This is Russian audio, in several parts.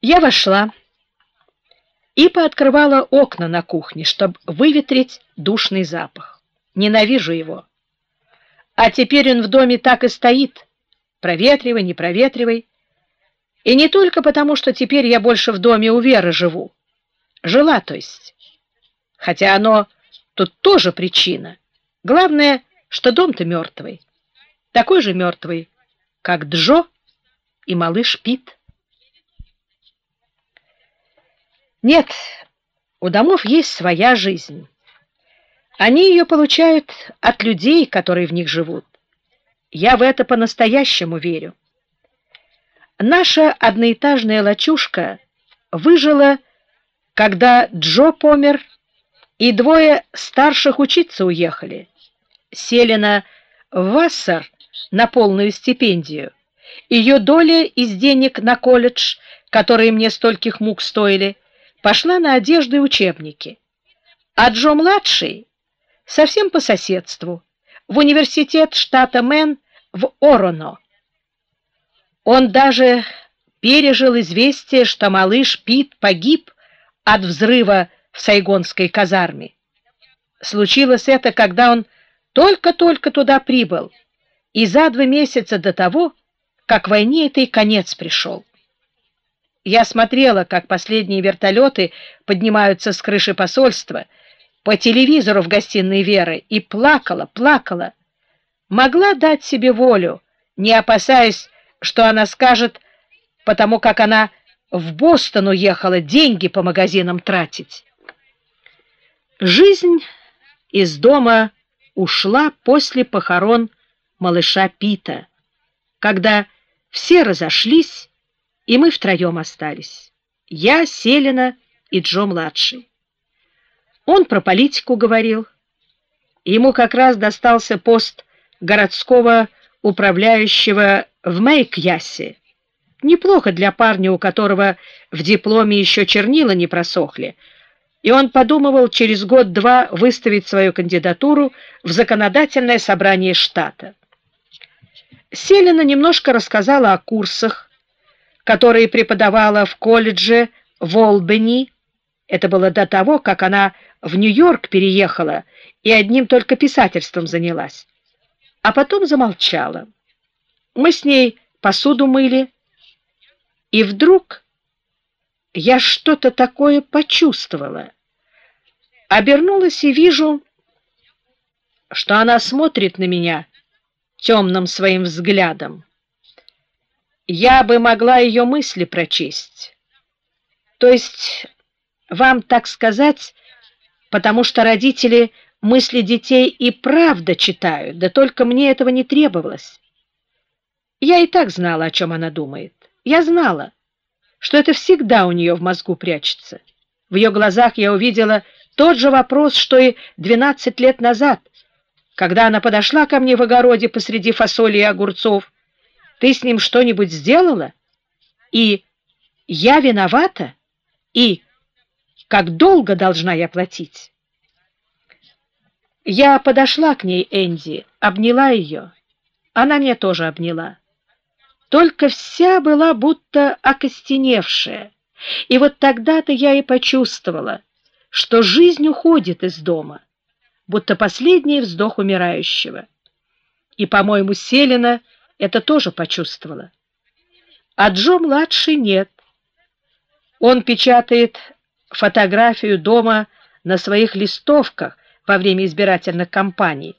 Я вошла и пооткрывала окна на кухне, чтобы выветрить душный запах. Ненавижу его. А теперь он в доме так и стоит. Проветривай, не проветривай. И не только потому, что теперь я больше в доме у Веры живу. Жила, то есть. Хотя оно тут тоже причина. Главное, что дом-то мертвый. Такой же мертвый, как Джо и малыш Пит. Нет, у домов есть своя жизнь. Они ее получают от людей, которые в них живут. Я в это по-настоящему верю. Наша одноэтажная лачушка выжила, когда Джо помер, и двое старших учиться уехали. Селена Вассер на полную стипендию. Ее доля из денег на колледж, которые мне стольких мук стоили, пошла на одежду и учебники. А Джо-младший совсем по соседству, в университет штата Мэн в Ороно. Он даже пережил известие, что малыш Пит погиб от взрыва в сайгонской казарме. Случилось это, когда он только-только туда прибыл, и за два месяца до того, как войне этой конец пришел. Я смотрела, как последние вертолеты поднимаются с крыши посольства, по телевизору в гостиной Веры, и плакала, плакала. Могла дать себе волю, не опасаясь, что она скажет, потому как она в Бостон уехала деньги по магазинам тратить. Жизнь из дома ушла после похорон малыша Пита, когда все разошлись, и мы втроем остались. Я, Селина и Джо-младший. Он про политику говорил. Ему как раз достался пост городского управляющего в Мэйкьясе. Неплохо для парня, у которого в дипломе еще чернила не просохли, и он подумывал через год-два выставить свою кандидатуру в законодательное собрание штата. Селина немножко рассказала о курсах, которые преподавала в колледже в Олбани. Это было до того, как она в Нью-Йорк переехала и одним только писательством занялась. А потом замолчала. Мы с ней посуду мыли, и вдруг я что-то такое почувствовала. Обернулась и вижу, что она смотрит на меня темным своим взглядом я бы могла ее мысли прочесть. То есть, вам так сказать, потому что родители мысли детей и правда читают, да только мне этого не требовалось. Я и так знала, о чем она думает. Я знала, что это всегда у нее в мозгу прячется. В ее глазах я увидела тот же вопрос, что и 12 лет назад, когда она подошла ко мне в огороде посреди фасоли и огурцов, ты с ним что-нибудь сделала? И я виновата? И как долго должна я платить? Я подошла к ней, Энди, обняла ее. Она меня тоже обняла. Только вся была будто окостеневшая. И вот тогда-то я и почувствовала, что жизнь уходит из дома, будто последний вздох умирающего. И, по-моему, Селина это тоже почувствовала. А Джо-младший нет. Он печатает фотографию дома на своих листовках во время избирательных кампаний,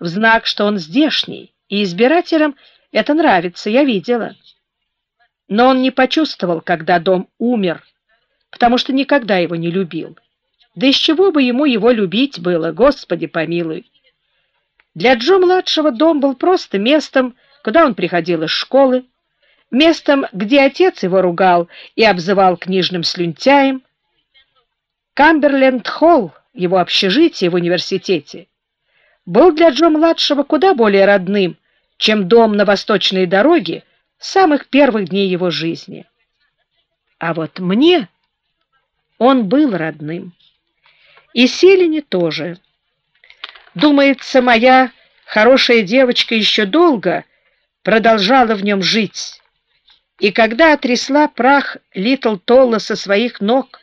в знак, что он здешний, и избирателям это нравится, я видела. Но он не почувствовал, когда дом умер, потому что никогда его не любил. Да из чего бы ему его любить было, Господи помилуй. Для Джо-младшего дом был просто местом, куда он приходил из школы, местом, где отец его ругал и обзывал книжным слюнтяем, Камберленд-холл, его общежитие в университете, был для Джо-младшего куда более родным, чем дом на восточной дороге самых первых дней его жизни. А вот мне он был родным. И Селине тоже. Думается, моя хорошая девочка еще долго продолжала в нем жить. И когда отрясла прах Литл Толла со своих ног,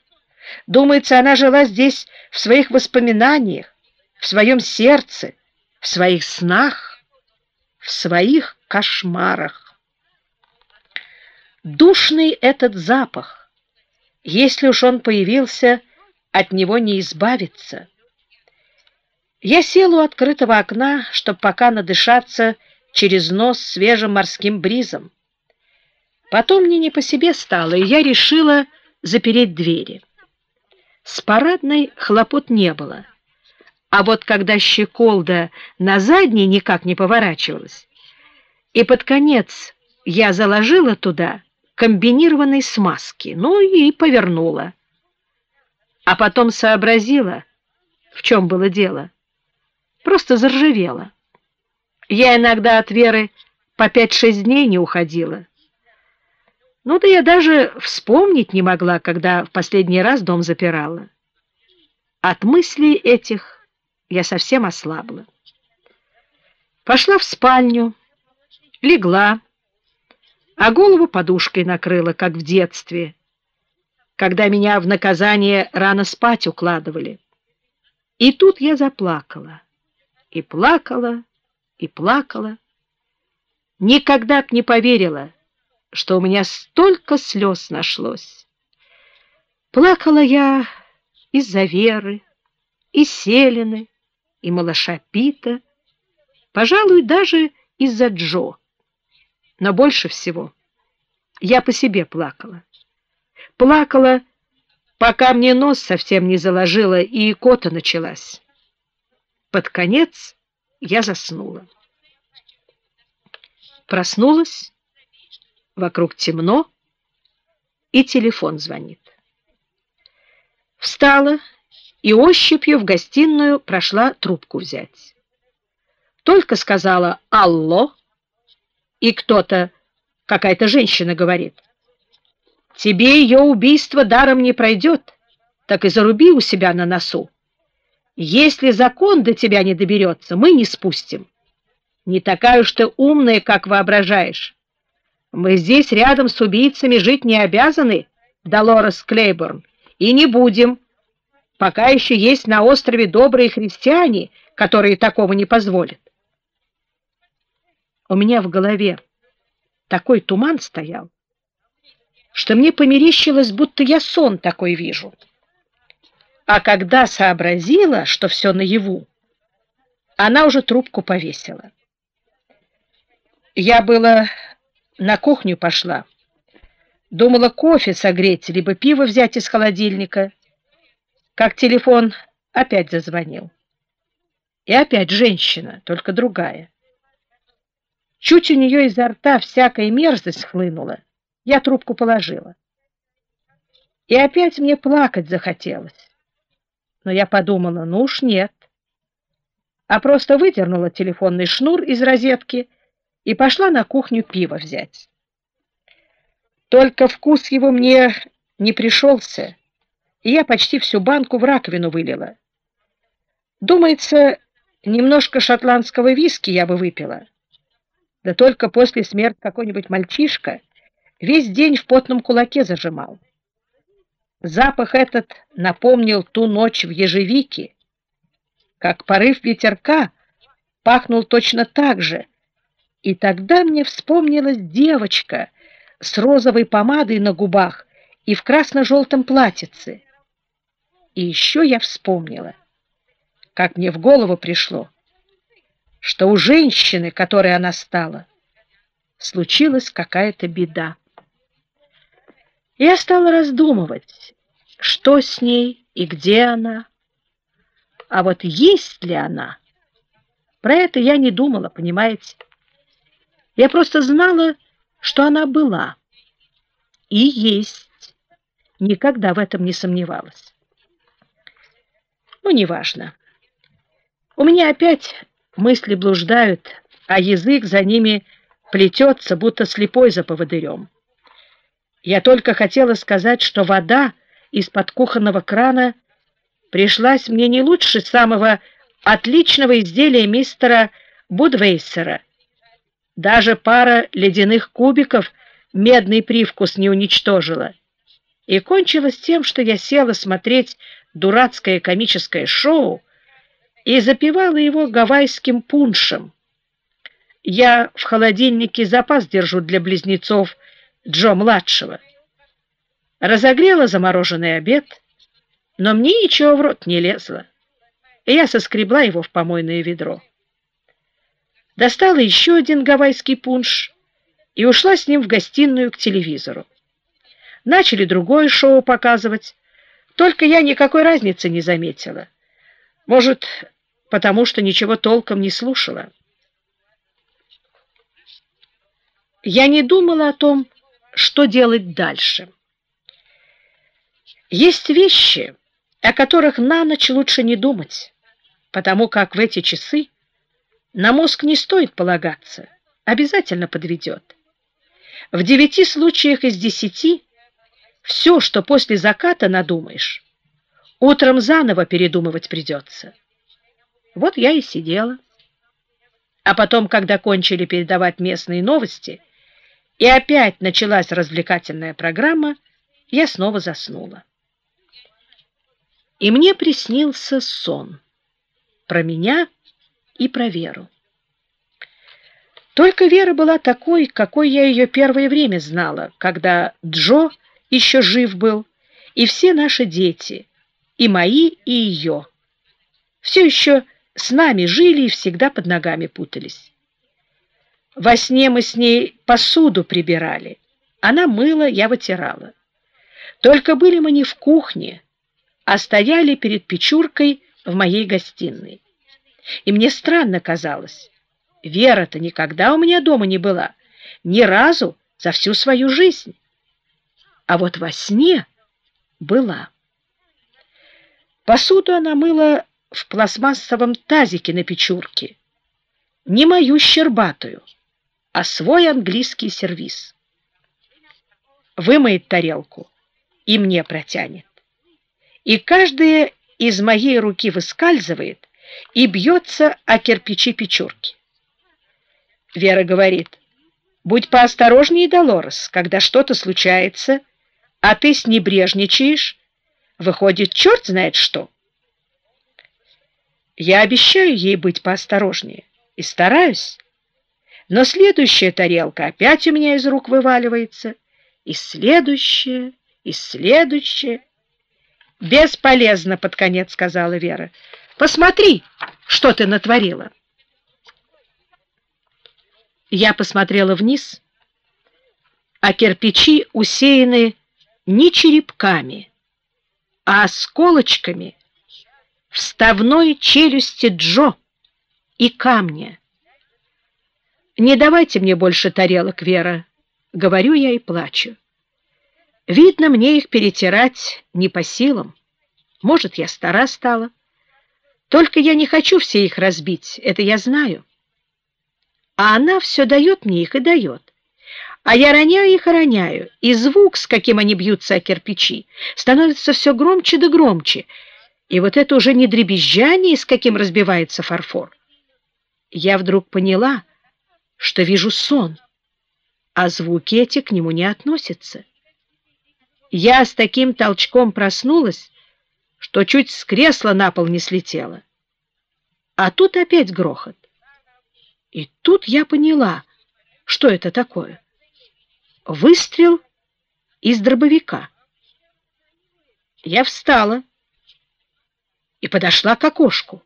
думается, она жила здесь в своих воспоминаниях, в своем сердце, в своих снах, в своих кошмарах. Душный этот запах, если уж он появился, от него не избавиться. Я сел у открытого окна, чтобы пока надышаться через нос свежим морским бризом. Потом мне не по себе стало, и я решила запереть двери. С парадной хлопот не было. А вот когда щеколда на задней никак не поворачивалась, и под конец я заложила туда комбинированной смазки, ну и повернула. А потом сообразила, в чем было дело. Просто заржавела. Я иногда от Веры по пять-шесть дней не уходила. Ну да я даже вспомнить не могла, когда в последний раз дом запирала. От мыслей этих я совсем ослабла. Пошла в спальню, легла, а голову подушкой накрыла, как в детстве, когда меня в наказание рано спать укладывали. И тут я заплакала, и плакала, и плакала. Никогда б не поверила, что у меня столько слез нашлось. Плакала я из-за Веры, и Селины, и малыша Пита, пожалуй, даже из-за Джо. Но больше всего я по себе плакала. Плакала, пока мне нос совсем не заложило, и икота началась. Под конец я заснула. Проснулась Вокруг темно, и телефон звонит. Встала и ощупью в гостиную прошла трубку взять. Только сказала «Алло», и кто-то, какая-то женщина говорит, «Тебе ее убийство даром не пройдет, так и заруби у себя на носу. Если закон до тебя не доберется, мы не спустим. Не такая уж ты умная, как воображаешь». Мы здесь рядом с убийцами жить не обязаны, Долорес Клейборн, и не будем, пока еще есть на острове добрые христиане, которые такого не позволят. У меня в голове такой туман стоял, что мне померещилось, будто я сон такой вижу. А когда сообразила, что все наяву, она уже трубку повесила. Я было на кухню пошла. Думала кофе согреть, либо пиво взять из холодильника. Как телефон опять зазвонил. И опять женщина, только другая. Чуть у нее изо рта всякая мерзость хлынула. Я трубку положила. И опять мне плакать захотелось. Но я подумала, ну уж нет. А просто выдернула телефонный шнур из розетки и пошла на кухню пиво взять. Только вкус его мне не пришелся, и я почти всю банку в раковину вылила. Думается, немножко шотландского виски я бы выпила. Да только после смерти какой-нибудь мальчишка весь день в потном кулаке зажимал. Запах этот напомнил ту ночь в ежевике, как порыв ветерка пахнул точно так же, и тогда мне вспомнилась девочка с розовой помадой на губах и в красно-желтом платьице. И еще я вспомнила, как мне в голову пришло, что у женщины, которой она стала, случилась какая-то беда. Я стала раздумывать, что с ней и где она. А вот есть ли она? Про это я не думала, понимаете? Я просто знала, что она была и есть. Никогда в этом не сомневалась. Ну, неважно. У меня опять мысли блуждают, а язык за ними плетется, будто слепой за поводырем. Я только хотела сказать, что вода из-под кухонного крана пришлась мне не лучше самого отличного изделия мистера Будвейсера — даже пара ледяных кубиков медный привкус не уничтожила, и кончилось тем, что я села смотреть дурацкое комическое шоу и запивала его гавайским пуншем. Я в холодильнике запас держу для близнецов Джо-младшего. Разогрела замороженный обед, но мне ничего в рот не лезло, и я соскребла его в помойное ведро. Достала еще один гавайский пунш и ушла с ним в гостиную к телевизору. Начали другое шоу показывать, только я никакой разницы не заметила. Может, потому что ничего толком не слушала. Я не думала о том, что делать дальше. Есть вещи, о которых на ночь лучше не думать, потому как в эти часы на мозг не стоит полагаться, обязательно подведет. В девяти случаях из десяти все, что после заката надумаешь, утром заново передумывать придется. Вот я и сидела. А потом, когда кончили передавать местные новости, и опять началась развлекательная программа, я снова заснула. И мне приснился сон про меня и про Веру. Только Вера была такой, какой я ее первое время знала, когда Джо еще жив был, и все наши дети, и мои, и ее. Все еще с нами жили и всегда под ногами путались. Во сне мы с ней посуду прибирали. Она мыла, я вытирала. Только были мы не в кухне, а стояли перед печуркой в моей гостиной. И мне странно казалось. Вера-то никогда у меня дома не была, ни разу за всю свою жизнь. А вот во сне была. Посуду она мыла в пластмассовом тазике на печурке. Не мою щербатую, а свой английский сервиз. Вымоет тарелку и мне протянет. И каждая из моей руки выскальзывает и бьется о кирпичи печурки. Вера говорит, «Будь поосторожнее, Долорес, когда что-то случается, а ты снебрежничаешь, выходит, черт знает что». Я обещаю ей быть поосторожнее и стараюсь. Но следующая тарелка опять у меня из рук вываливается, и следующая, и следующая. «Бесполезно», — под конец сказала Вера. «Посмотри, что ты натворила». Я посмотрела вниз, а кирпичи усеяны не черепками, а осколочками вставной челюсти Джо и камня. «Не давайте мне больше тарелок, Вера», — говорю я и плачу. Видно, мне их перетирать не по силам. Может, я стара стала. Только я не хочу все их разбить, это я знаю. А она все дает мне их и дает. А я роняю их и роняю, и звук, с каким они бьются о кирпичи, становится все громче да громче, и вот это уже не дребезжание, с каким разбивается фарфор. Я вдруг поняла, что вижу сон, а звуки эти к нему не относятся. Я с таким толчком проснулась, что чуть с кресла на пол не слетела. А тут опять грохот. И тут я поняла, что это такое. Выстрел из дробовика. Я встала и подошла к окошку.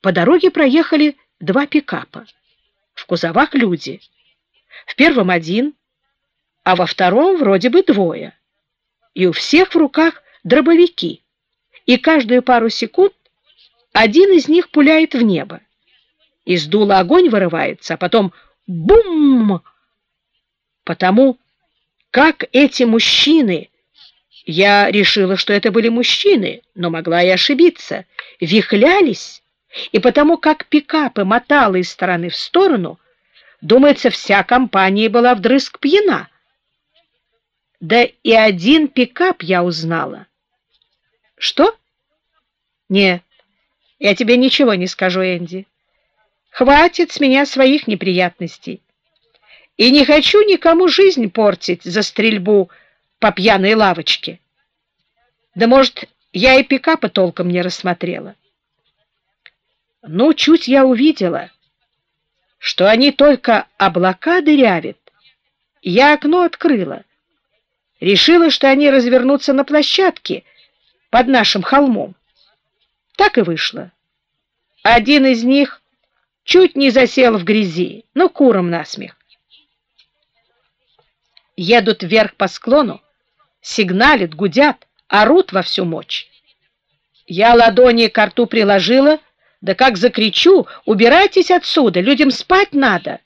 По дороге проехали два пикапа. В кузовах люди. В первом один, а во втором вроде бы двое. И у всех в руках дробовики. И каждую пару секунд один из них пуляет в небо. Из дула огонь вырывается, а потом бум! Потому как эти мужчины, я решила, что это были мужчины, но могла и ошибиться, вихлялись, и потому как пикапы мотало из стороны в сторону, думается, вся компания была вдрызг пьяна. Да и один пикап я узнала. Что? Нет, я тебе ничего не скажу, Энди. Хватит с меня своих неприятностей. и не хочу никому жизнь портить за стрельбу по пьяной лавочке. Да, может, я и пикапа толком не рассмотрела. Ну, чуть я увидела, что они только облака дырявят, я окно открыла. Решила, что они развернутся на площадке под нашим холмом. Так и вышло. Один из них чуть не засел в грязи, но куром насмех. Едут вверх по склону, сигналят, гудят, орут во всю мощь. Я ладони к рту приложила, да как закричу, убирайтесь отсюда, людям спать надо.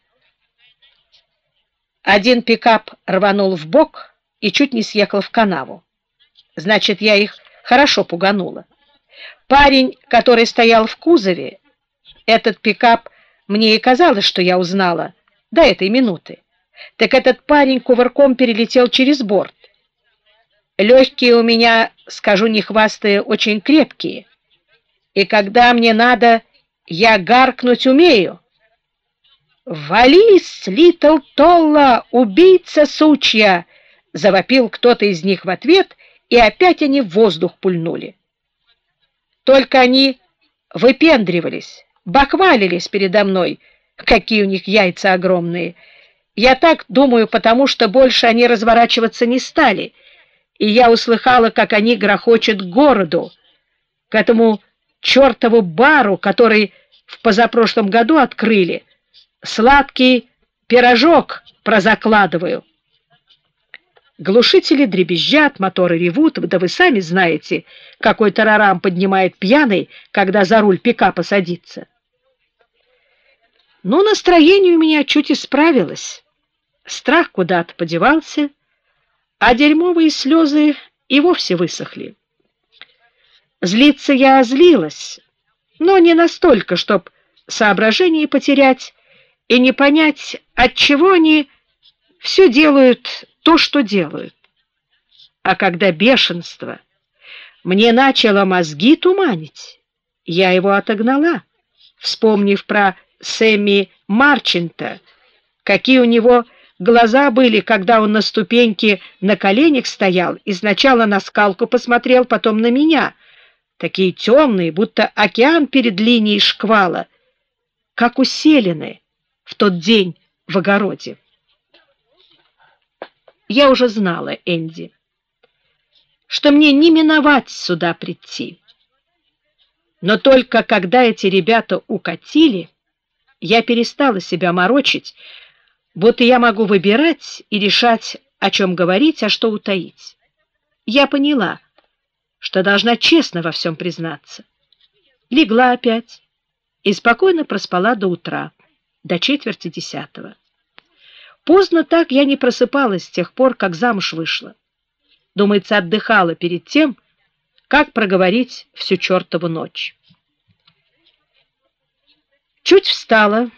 Один пикап рванул в бок и чуть не съехал в канаву. Значит, я их хорошо пуганула. Парень, который стоял в кузове, этот пикап мне и казалось, что я узнала до этой минуты. Так этот парень кувырком перелетел через борт. Легкие у меня, скажу не хвастая, очень крепкие. И когда мне надо, я гаркнуть умею. «Вались, Литл Толла, убийца сучья!» — завопил кто-то из них в ответ, и опять они в воздух пульнули. Только они выпендривались, бахвалились передо мной, какие у них яйца огромные. Я так думаю, потому что больше они разворачиваться не стали, и я услыхала, как они грохочут к городу, к этому чертову бару, который в позапрошлом году открыли, сладкий пирожок прозакладываю. Глушители дребезжат, моторы ревут, да вы сами знаете, какой тарарам поднимает пьяный, когда за руль пикапа садится. Но настроение у меня чуть исправилось. Страх куда-то подевался, а дерьмовые слезы и вовсе высохли. Злиться я озлилась, но не настолько, чтоб соображение потерять, и не понять, от чего они все делают то, что делают. А когда бешенство мне начало мозги туманить, я его отогнала, вспомнив про Сэмми Марчента, какие у него глаза были, когда он на ступеньке на коленях стоял и сначала на скалку посмотрел, потом на меня, такие темные, будто океан перед линией шквала, как уселены, в тот день в огороде. Я уже знала, Энди, что мне не миновать сюда прийти. Но только когда эти ребята укатили, я перестала себя морочить, будто я могу выбирать и решать, о чем говорить, а что утаить. Я поняла, что должна честно во всем признаться. Легла опять и спокойно проспала до утра до четверти десятого. Поздно так я не просыпалась с тех пор, как замуж вышла. Думается, отдыхала перед тем, как проговорить всю чертову ночь. Чуть встала,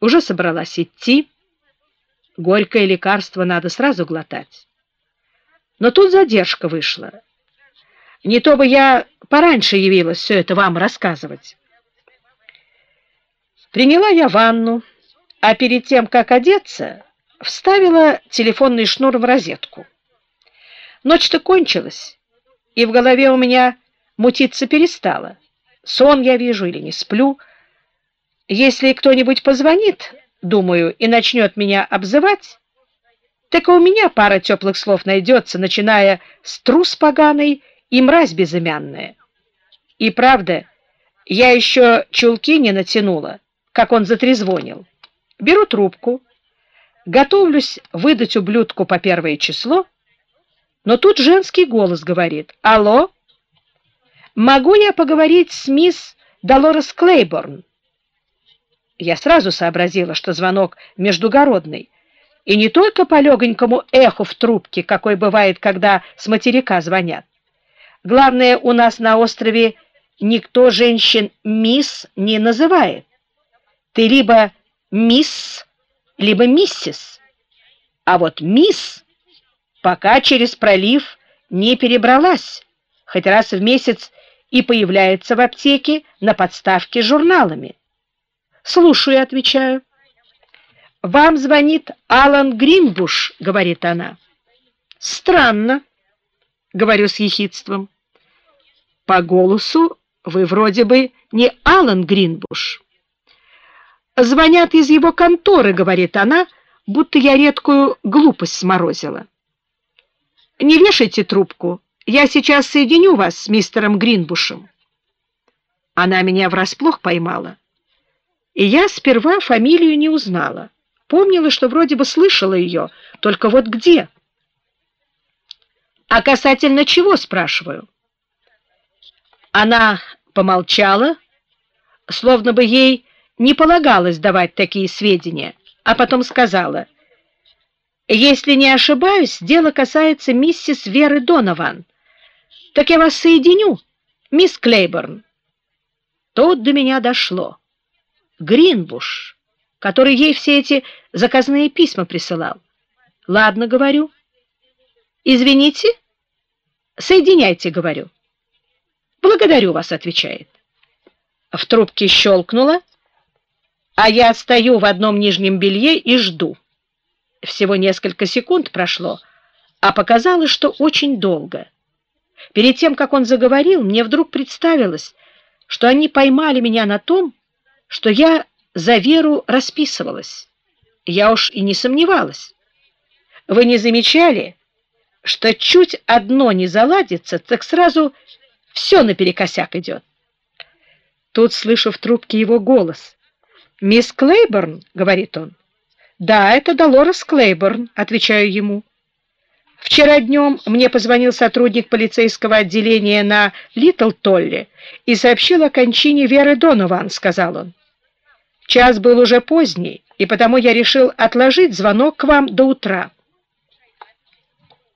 уже собралась идти. Горькое лекарство надо сразу глотать. Но тут задержка вышла. Не то бы я пораньше явилась все это вам рассказывать. Приняла я ванну, а перед тем, как одеться, вставила телефонный шнур в розетку. Ночь-то кончилась, и в голове у меня мутиться перестало. Сон я вижу или не сплю. Если кто-нибудь позвонит, думаю, и начнет меня обзывать, так и у меня пара теплых слов найдется, начиная с трус поганый и мразь безымянная. И правда, я еще чулки не натянула, как он затрезвонил. Беру трубку, готовлюсь выдать ублюдку по первое число, но тут женский голос говорит «Алло, могу я поговорить с мисс Долорес Клейборн?» Я сразу сообразила, что звонок междугородный, и не только по легонькому эху в трубке, какой бывает, когда с материка звонят. Главное, у нас на острове никто женщин «мисс» не называет. Ты либо мисс, либо миссис. А вот мисс пока через пролив не перебралась, хоть раз в месяц и появляется в аптеке на подставке с журналами. «Слушаю», — отвечаю. «Вам звонит Алан Гринбуш», — говорит она. «Странно», — говорю с ехидством. «По голосу вы вроде бы не Алан Гринбуш». «Звонят из его конторы», — говорит она, будто я редкую глупость сморозила. «Не вешайте трубку, я сейчас соединю вас с мистером Гринбушем». Она меня врасплох поймала, и я сперва фамилию не узнала. Помнила, что вроде бы слышала ее, только вот где? А касательно чего, спрашиваю? Она помолчала, словно бы ей не полагалось давать такие сведения, а потом сказала, «Если не ошибаюсь, дело касается миссис Веры Донован. Так я вас соединю, мисс Клейборн». Тут до меня дошло. Гринбуш который ей все эти заказные письма присылал. Ладно, говорю. Извините? Соединяйте, говорю. Благодарю вас, отвечает. В трубке щелкнуло, а я стою в одном нижнем белье и жду. Всего несколько секунд прошло, а показалось, что очень долго. Перед тем, как он заговорил, мне вдруг представилось, что они поймали меня на том, что я за Веру расписывалась. Я уж и не сомневалась. Вы не замечали, что чуть одно не заладится, так сразу все наперекосяк идет? Тут слышу в трубке его голос. «Мисс Клейборн?» — говорит он. «Да, это Долорес Клейборн», — отвечаю ему. «Вчера днем мне позвонил сотрудник полицейского отделения на Литл Толле и сообщил о кончине Веры Донован», — сказал он. Час был уже поздний, и потому я решил отложить звонок к вам до утра.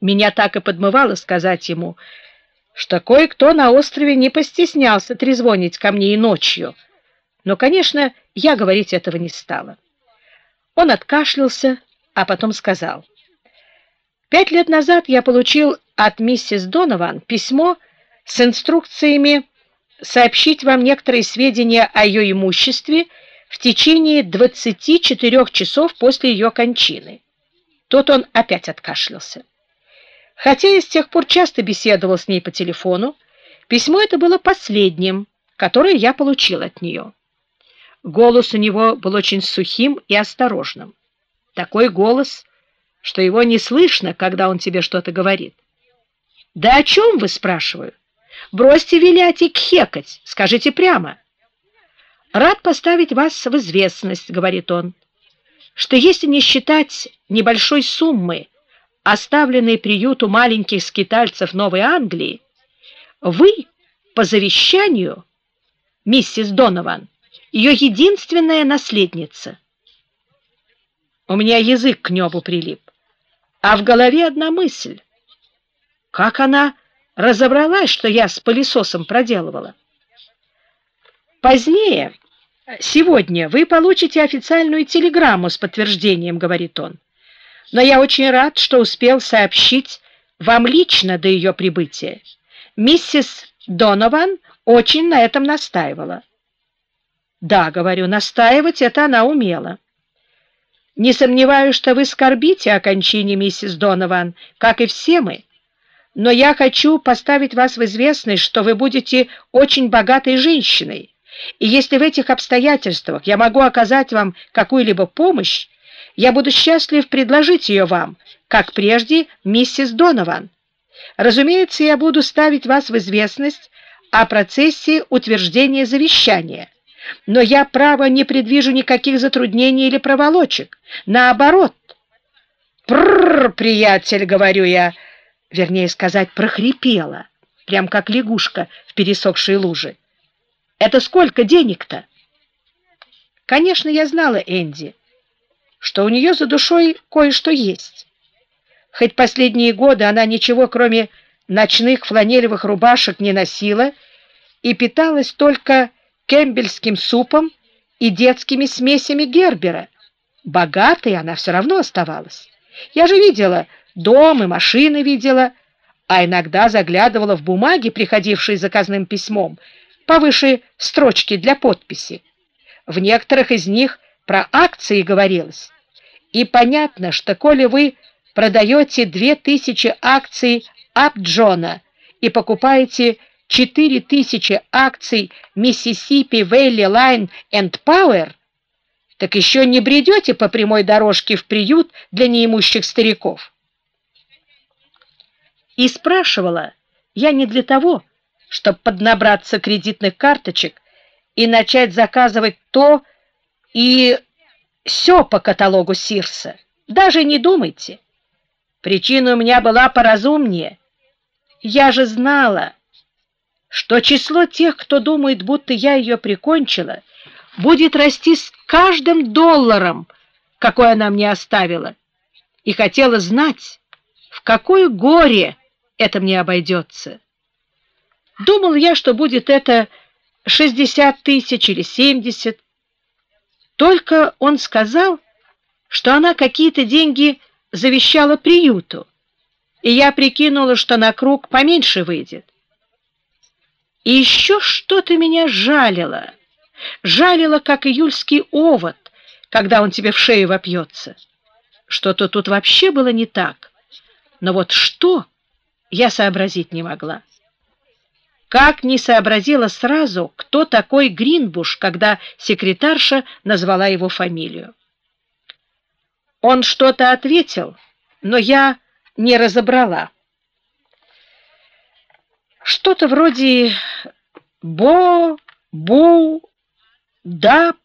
Меня так и подмывало сказать ему, что кое-кто на острове не постеснялся трезвонить ко мне и ночью. Но, конечно, я говорить этого не стала. Он откашлялся, а потом сказал. Пять лет назад я получил от миссис Донован письмо с инструкциями сообщить вам некоторые сведения о ее имуществе в течение 24 часов после ее кончины. Тут он опять откашлялся. Хотя я с тех пор часто беседовал с ней по телефону, письмо это было последним, которое я получил от нее. Голос у него был очень сухим и осторожным. Такой голос, что его не слышно, когда он тебе что-то говорит. «Да о чем вы?» — спрашиваю. «Бросьте вилять и кхекать, скажите прямо». «Рад поставить вас в известность», — говорит он, «что если не считать небольшой суммы, оставленной приюту маленьких скитальцев Новой Англии, вы по завещанию, миссис Донован, ее единственная наследница». У меня язык к небу прилип, а в голове одна мысль. Как она разобралась, что я с пылесосом проделывала? Позднее, сегодня, вы получите официальную телеграмму с подтверждением, говорит он. Но я очень рад, что успел сообщить вам лично до ее прибытия. Миссис Донован очень на этом настаивала. Да, говорю, настаивать это она умела. Не сомневаюсь, что вы скорбите о кончине миссис Донован, как и все мы. Но я хочу поставить вас в известность, что вы будете очень богатой женщиной. И если в этих обстоятельствах я могу оказать вам какую-либо помощь, я буду счастлив предложить ее вам, как прежде миссис Донован. Разумеется, я буду ставить вас в известность о процессе утверждения завещания. Но я, право, не предвижу никаких затруднений или проволочек. Наоборот. «Прррр, приятель», — говорю я, вернее сказать, прохрипела, прям как лягушка в пересохшей луже. Это сколько денег-то? Конечно, я знала Энди, что у нее за душой кое-что есть. Хоть последние годы она ничего, кроме ночных фланелевых рубашек, не носила и питалась только кембельским супом и детскими смесями Гербера. Богатой она все равно оставалась. Я же видела дом и машины видела, а иногда заглядывала в бумаги, приходившие заказным письмом, повыше строчки для подписи. В некоторых из них про акции говорилось. И понятно, что коли вы продаете две тысячи акций Апджона и покупаете четыре тысячи акций Миссисипи Вэлли Лайт энд Пауэр, так еще не бредете по прямой дорожке в приют для неимущих стариков. И спрашивала я не для того, чтобы поднабраться кредитных карточек и начать заказывать то и все по каталогу Сирса. Даже не думайте. Причина у меня была поразумнее. Я же знала, что число тех, кто думает, будто я ее прикончила, будет расти с каждым долларом, какой она мне оставила, и хотела знать, в какое горе это мне обойдется. Думал я, что будет это 60 тысяч или 70. Только он сказал, что она какие-то деньги завещала приюту, и я прикинула, что на круг поменьше выйдет. И еще что-то меня жалило, жалило, как июльский овод, когда он тебе в шею вопьется. Что-то тут вообще было не так, но вот что я сообразить не могла. Как не сообразила сразу, кто такой Гринбуш, когда секретарша назвала его фамилию. Он что-то ответил, но я не разобрала. Что-то вроде «бо», «бу», «даб».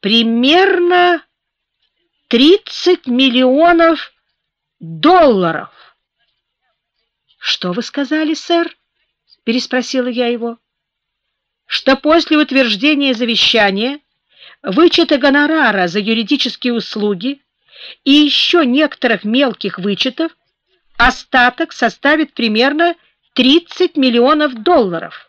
Примерно 30 миллионов долларов. «Что вы сказали, сэр?» — переспросила я его. «Что после утверждения завещания, вычета гонорара за юридические услуги и еще некоторых мелких вычетов остаток составит примерно 30 миллионов долларов».